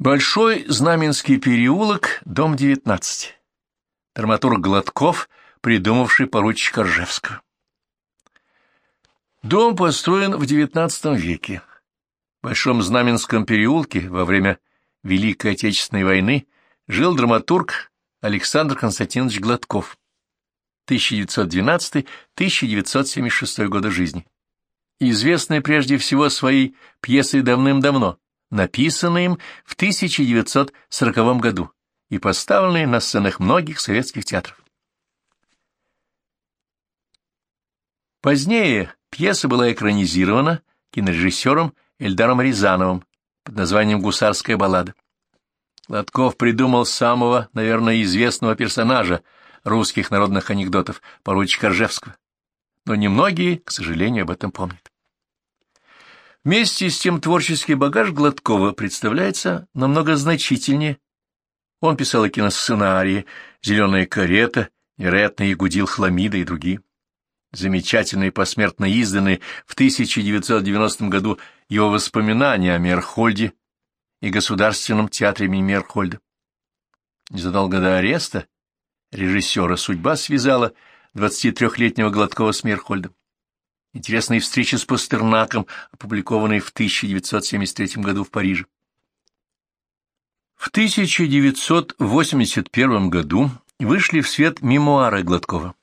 Большой Знаменский переулок, дом 19. Драматург Гладков, придумавший поручика Ржевского. Дом построен в XIX веке. В Большом Знаменском переулке во время Великой Отечественной войны жил драматург Александр Константинович Гладков, 1912-1976 года жизни, известный прежде всего своей пьесой «Давным-давно», написанный им в 1940 году и поставленный на сценах многих советских театров. Позднее пьеса была экранизирована кинорежиссером Эльдаром Рязановым под названием «Гусарская баллада». Гладков придумал самого, наверное, известного персонажа русских народных анекдотов, поручика Ржевского. Но немногие, к сожалению, об этом помнят. Вместе с тем творческий багаж Гладкова представляется намного значительнее. Он писал и киносценарии, «Зеленая карета», «Невероятно Ягудил Хламида» и другие. Замечательные посмертно изданные в 1990 году его воспоминания о Мерхольде и Государственном театре Мерхольда. Незадолго до ареста режиссера судьба связала 23-летнего Гладкова с Мерхольдом. Интересные встречи с Пастернаком, опубликованные в 1973 году в Париже. В 1981 году вышли в свет мемуары Гладкова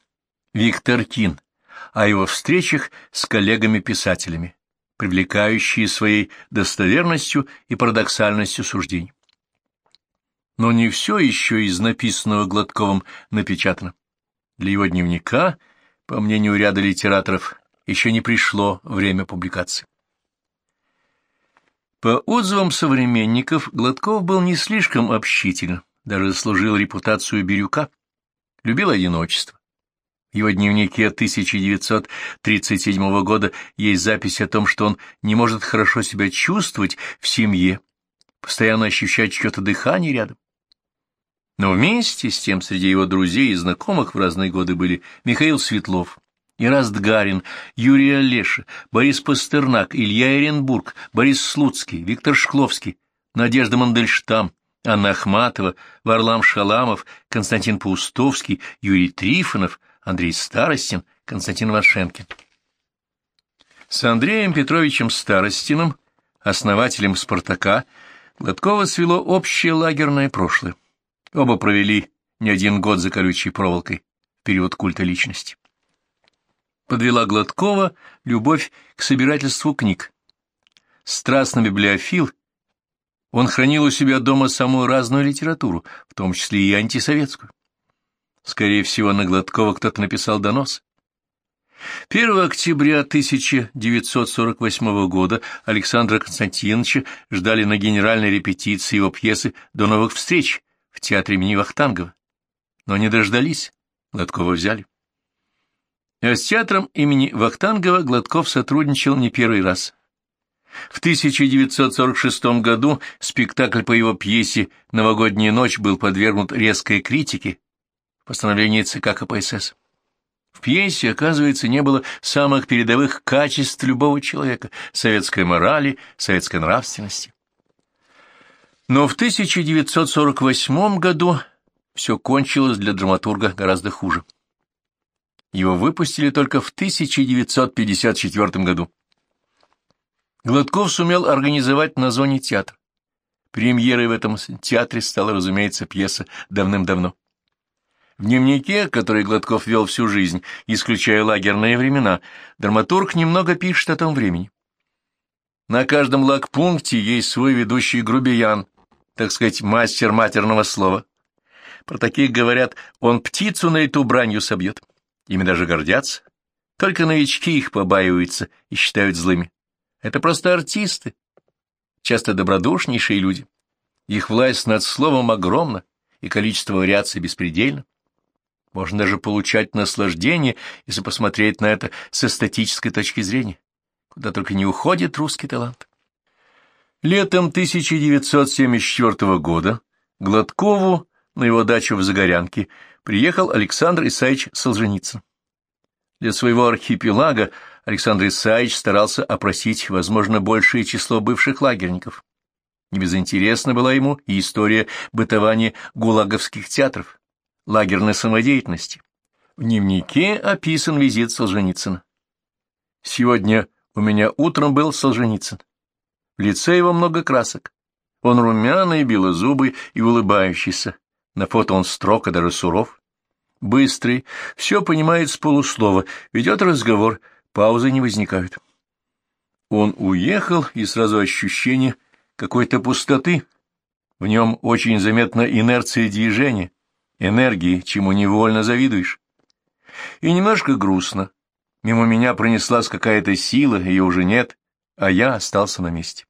«Виктор Кин» о его встречах с коллегами-писателями, привлекающие своей достоверностью и парадоксальностью суждений. Но не все еще из написанного Гладковым напечатано. Для его дневника, по мнению ряда литераторов, еще не пришло время публикации. По отзывам современников, Гладков был не слишком общителен, даже заслужил репутацию Бирюка, любил одиночество. В его дневнике 1937 года есть запись о том, что он не может хорошо себя чувствовать в семье, постоянно ощущать чье-то дыхание рядом. Но вместе с тем среди его друзей и знакомых в разные годы были Михаил Светлов, Ираст Гарин, Юрий Олеша, Борис Пастернак, Илья Эренбург, Борис Слуцкий, Виктор Шкловский, Надежда Мандельштам, Анна Ахматова, Варлам Шаламов, Константин Паустовский, Юрий Трифонов, Андрей Старостин, Константин Вашенкин. С Андреем Петровичем Старостиным, основателем «Спартака», Гладкова свело общее лагерное прошлое. Оба провели не один год за колючей проволокой период культа личности подвела Гладкова любовь к собирательству книг. Страстный библиофил, он хранил у себя дома самую разную литературу, в том числе и антисоветскую. Скорее всего, на Гладкова кто-то написал донос. 1 октября 1948 года Александра Константиновича ждали на генеральной репетиции его пьесы «До новых встреч» в театре имени Вахтангова. Но не дождались, Гладкова взяли. А с театром имени Вахтангова Гладков сотрудничал не первый раз. В 1946 году спектакль по его пьесе «Новогодняя ночь» был подвергнут резкой критике в постановлении ЦК КПСС. В пьесе, оказывается, не было самых передовых качеств любого человека – советской морали, советской нравственности. Но в 1948 году все кончилось для драматурга гораздо хуже. Его выпустили только в 1954 году. Гладков сумел организовать на зоне театр. Премьерой в этом театре стала, разумеется, пьеса «Давным-давно». В дневнике, который Гладков вел всю жизнь, исключая лагерные времена, драматург немного пишет о том времени. На каждом лагпункте есть свой ведущий грубиян, так сказать, мастер матерного слова. Про таких говорят, он птицу на эту бранью собьет. Ими даже гордятся. Только новички их побаиваются и считают злыми. Это просто артисты, часто добродушнейшие люди. Их власть над словом огромна, и количество вариаций беспредельно. Можно даже получать наслаждение, если посмотреть на это с эстетической точки зрения, куда только не уходит русский талант. Летом 1974 года Гладкову на его дачу в Загорянке приехал Александр Исаевич Солженицын. Для своего архипелага Александр Исаевич старался опросить, возможно, большее число бывших лагерников. Небезынтересна была ему и история бытования гулаговских театров, лагерной самодеятельности. В дневнике описан визит Солженицына. Сегодня у меня утром был Солженицын. В лице его много красок. Он румяный, белозубый и улыбающийся. На фото он строг и даже суров. Быстрый, все понимает с полуслова, ведет разговор, паузы не возникают. Он уехал, и сразу ощущение какой-то пустоты. В нем очень заметна инерция движения, энергии, чему невольно завидуешь. И немножко грустно. Мимо меня пронеслась какая-то сила, ее уже нет, а я остался на месте.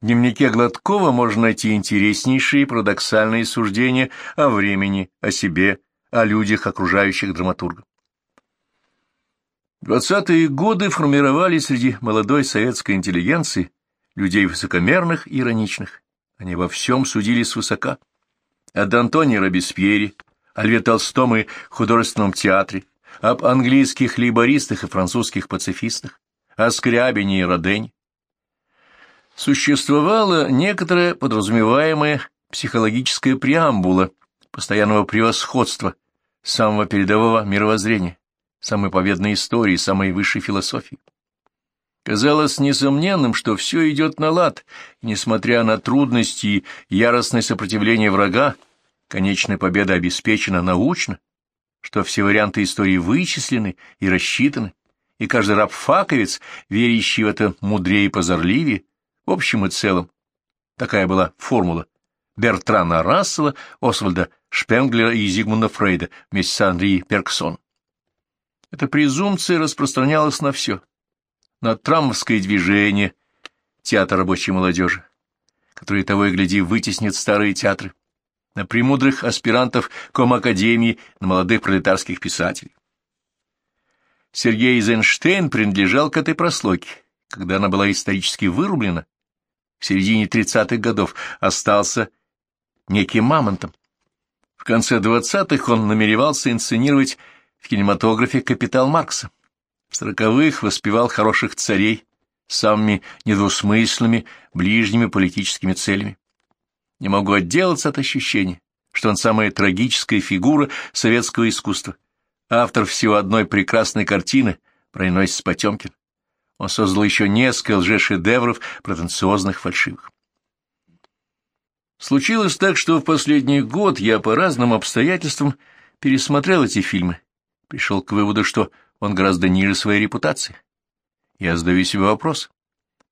В дневнике Гладкова можно найти интереснейшие парадоксальные суждения о времени, о себе, о людях, окружающих драматурга. Двадцатые годы формировали среди молодой советской интеллигенции людей высокомерных и ироничных. Они во всем судили свысока. От Антони Робеспьере, о Льве Толстом и художественном театре, об английских лейбористах и французских пацифистах, о Скрябине и Родене. Существовала некоторая подразумеваемая психологическая преамбула постоянного превосходства самого передового мировоззрения, самой победной истории, самой высшей философии. Казалось несомненным, что все идет на лад, несмотря на трудности и яростное сопротивление врага, конечная победа обеспечена научно, что все варианты истории вычислены и рассчитаны, и каждый раб-факовец, верящий в это мудрее и позорливее, в общем и целом, такая была формула Бертрана Рассела, Освальда Шпенглера и Зигмунда Фрейда вместе с Андреем Перксон. Эта презумпция распространялась на все. На трамвское движение, театр рабочей молодежи, который того и гляди вытеснит старые театры, на премудрых аспирантов Комакадемии, на молодых пролетарских писателей. Сергей Эйзенштейн принадлежал к этой прослойке, когда она была исторически вырублена, в середине 30-х годов остался неким мамонтом. В конце 20-х он намеревался инсценировать в кинематографе «Капитал Маркса». В сороковых воспевал хороших царей самыми недвусмысленными, ближними политическими целями. Не могу отделаться от ощущения, что он самая трагическая фигура советского искусства, автор всего одной прекрасной картины «Броненосец Потемкин». Он создал еще несколько лжешедевров, претенциозных, фальшивых. Случилось так, что в последний год я по разным обстоятельствам пересмотрел эти фильмы пришел к выводу, что он гораздо ниже своей репутации. Я задаю себе вопрос,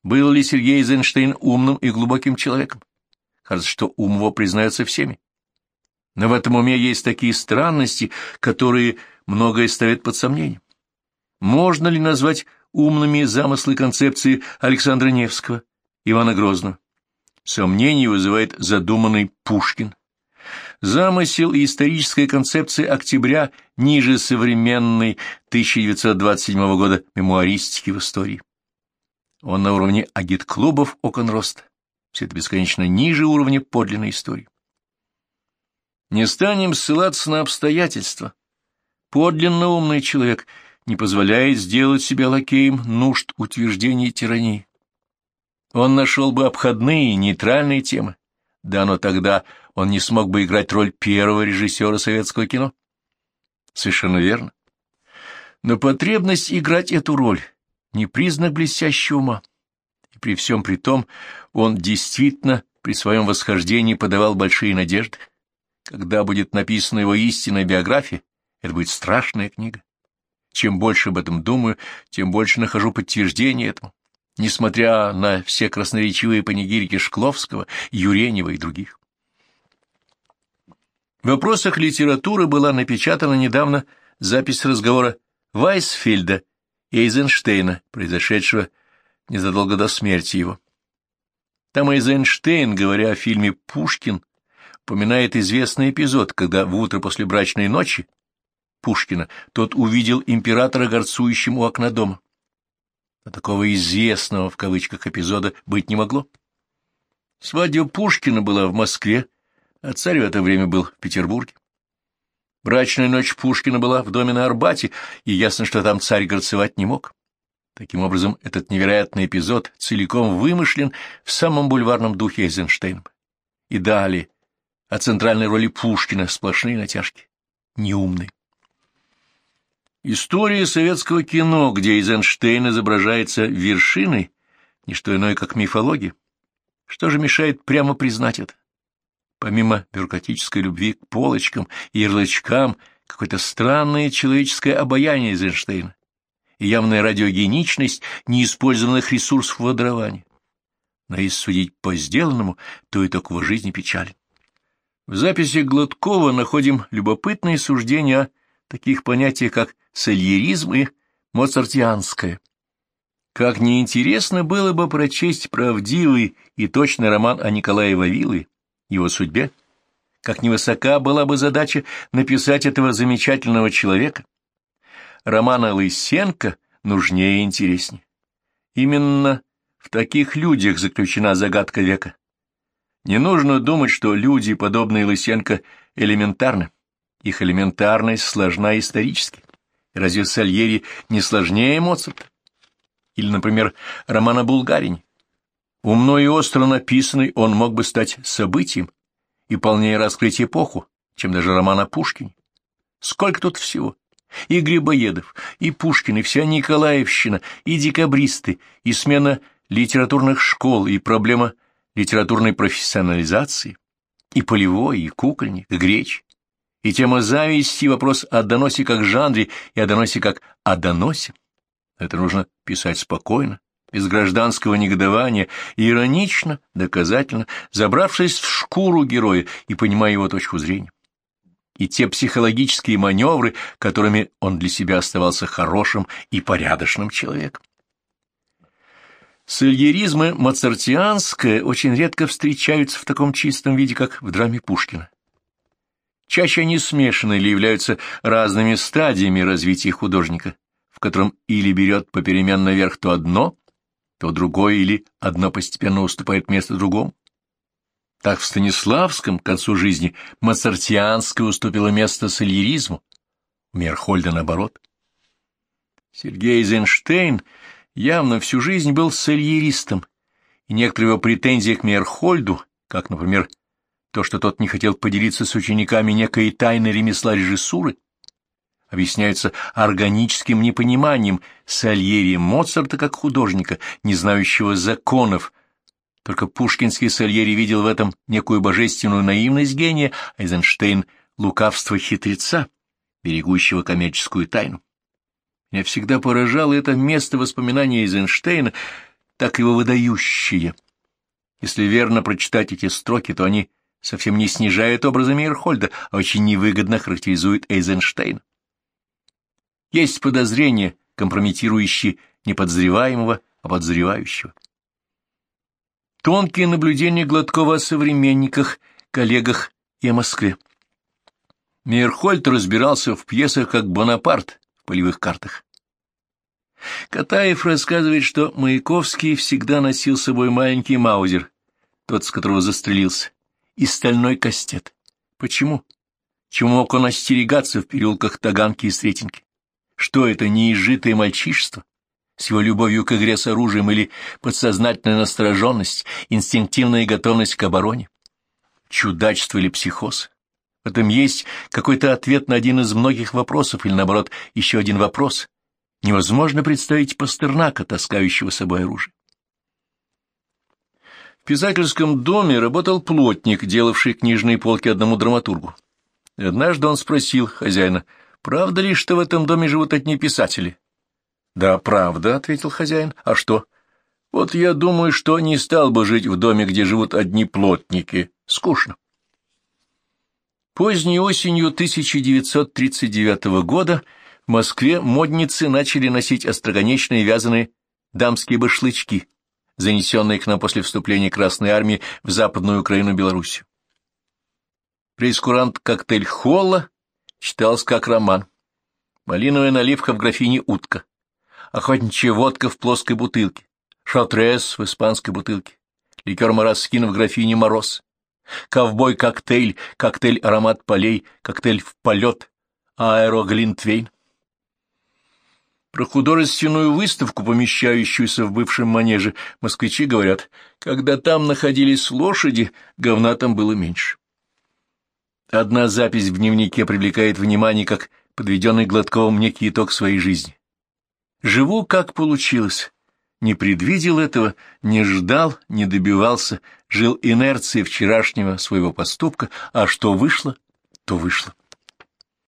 был ли Сергей Эйзенштейн умным и глубоким человеком? Кажется, что ум его признается всеми. Но в этом уме есть такие странности, которые многое ставят под сомнение. Можно ли назвать умными замыслы концепции Александра Невского, Ивана Грозного? Сомнение вызывает задуманный Пушкин, Замысел и историческая концепция октября ниже современной 1927 года мемуаристики в истории. Он на уровне агит-клубов окон роста. Все это бесконечно ниже уровня подлинной истории. Не станем ссылаться на обстоятельства. Подлинно умный человек не позволяет сделать себя лакеем нужд утверждений тирании. Он нашел бы обходные нейтральные темы, да но тогда он не смог бы играть роль первого режиссера советского кино. Совершенно верно. Но потребность играть эту роль не признак блестящего ума. И при всем при том он действительно при своем восхождении подавал большие надежды. Когда будет написана его истинная биография, это будет страшная книга. Чем больше об этом думаю, тем больше нахожу подтверждение этому, несмотря на все красноречивые панигирики Шкловского, Юренева и других. В вопросах литературы была напечатана недавно запись разговора Вайсфельда и Эйзенштейна, произошедшего незадолго до смерти его. Там Эйзенштейн, говоря о фильме «Пушкин», упоминает известный эпизод, когда в утро после брачной ночи Пушкина тот увидел императора горцующим у окна дома. Но такого известного в кавычках эпизода быть не могло. Свадьба Пушкина была в Москве а царь в это время был в Петербурге. Брачная ночь Пушкина была в доме на Арбате, и ясно, что там царь горцевать не мог. Таким образом, этот невероятный эпизод целиком вымышлен в самом бульварном духе Эйзенштейна. И далее, о центральной роли Пушкина сплошные натяжки. Неумный. История советского кино, где Эйзенштейн изображается вершиной, не что иное, как мифология. Что же мешает прямо признать это? Помимо бюрократической любви к полочкам и ярлычкам, какое-то странное человеческое обаяние Эйзенштейна и явная радиогеничность неиспользованных ресурсов водорования. Но если судить по сделанному, то и такого жизни печален. В записи Гладкова находим любопытные суждения о таких понятиях, как сальеризм и моцартианское. Как неинтересно было бы прочесть правдивый и точный роман о Николае Вавилове, его судьбе, как невысока была бы задача написать этого замечательного человека, романа Лысенко нужнее и интереснее. Именно в таких людях заключена загадка века. Не нужно думать, что люди, подобные Лысенко, элементарны. Их элементарность сложна исторически. Разве Сальери не сложнее Моцарта? Или, например, роман о Булгарине? Умно и остро написанный он мог бы стать событием и полнее раскрыть эпоху, чем даже роман о Пушкине. Сколько тут всего! И Грибоедов, и Пушкин, и вся Николаевщина, и декабристы, и смена литературных школ, и проблема литературной профессионализации, и полевой, и кукольник, и греч, и тема зависти, вопрос о доносе как жанре, и о доносе как о доносе. Это нужно писать спокойно, без гражданского негодования, иронично, доказательно, забравшись в шкуру героя и понимая его точку зрения и те психологические маневры, которыми он для себя оставался хорошим и порядочным человеком. Сальеризмы моцартианское очень редко встречаются в таком чистом виде, как в драме Пушкина. Чаще они смешаны или являются разными стадиями развития художника, в котором или берет попеременно вверх то одно, то другое, или одно постепенно уступает место другому. Так в Станиславском к концу жизни Моцартианское уступило место сальеризму, у Мерхольда наоборот. Сергей Эйзенштейн явно всю жизнь был сальеристом, и некоторые его претензии к Мерхольду, как, например, то, что тот не хотел поделиться с учениками некой тайной ремесла режиссуры, объясняются органическим непониманием Сальери Моцарта как художника, не знающего законов, только пушкинский Сальери видел в этом некую божественную наивность гения, а Эйзенштейн — лукавство хитреца, берегущего коммерческую тайну. Меня всегда поражало это место воспоминания Эйзенштейна, так его выдающее. Если верно прочитать эти строки, то они совсем не снижают образа Мейерхольда, а очень невыгодно характеризуют Эйзенштейна. Есть подозрения, компрометирующие не подозреваемого, а подозревающего. Тонкие наблюдения Гладкова о современниках, коллегах и о Москве. Мейерхольд разбирался в пьесах как Бонапарт в полевых картах. Катаев рассказывает, что Маяковский всегда носил с собой маленький маузер, тот, с которого застрелился, и стальной кастет. Почему? Чему мог он остерегаться в переулках Таганки и Сретенки? Что это, неизжитое мальчишество? с его любовью к игре с оружием или подсознательная настороженность, инстинктивная готовность к обороне? Чудачество или психоз? В этом есть какой-то ответ на один из многих вопросов, или, наоборот, еще один вопрос. Невозможно представить Пастернака, таскающего с собой оружие. Писательском доме работал плотник, делавший книжные полки одному драматургу. однажды он спросил хозяина, правда ли, что в этом доме живут одни писатели? Да, правда, ответил хозяин. А что? Вот я думаю, что не стал бы жить в доме, где живут одни плотники. Скучно. Поздней осенью 1939 года в Москве модницы начали носить остроконечные вязаные дамские башлычки, занесенные к нам после вступления Красной Армии в Западную Украину Белоруссию. Прейскурант «Коктейль Холла» читался как роман. Малиновая наливка в графине «Утка» охотничья водка в плоской бутылке, шатрес в испанской бутылке, ликер Мороскин в графине Мороз, ковбой-коктейль, коктейль аромат полей, коктейль в полет, аэроглинтвейн. Про художественную выставку, помещающуюся в бывшем манеже, москвичи говорят, когда там находились лошади, говна там было меньше. Одна запись в дневнике привлекает внимание, как подведенный Гладковым некий итог своей жизни. «Живу, как получилось. Не предвидел этого, не ждал, не добивался, жил инерцией вчерашнего своего поступка, а что вышло, то вышло».